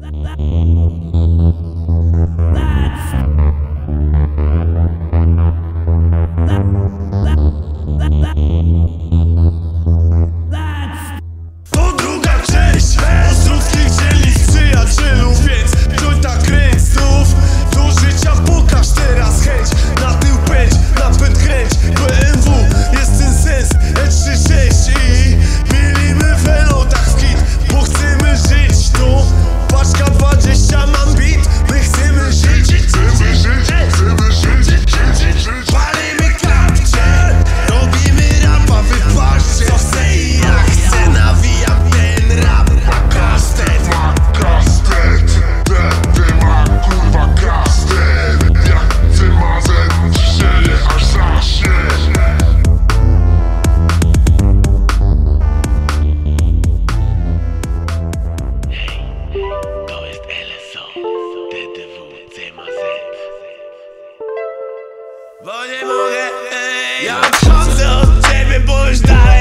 that, that. Bo nie mogę, ja mam szansę od ciebie, bo już dalej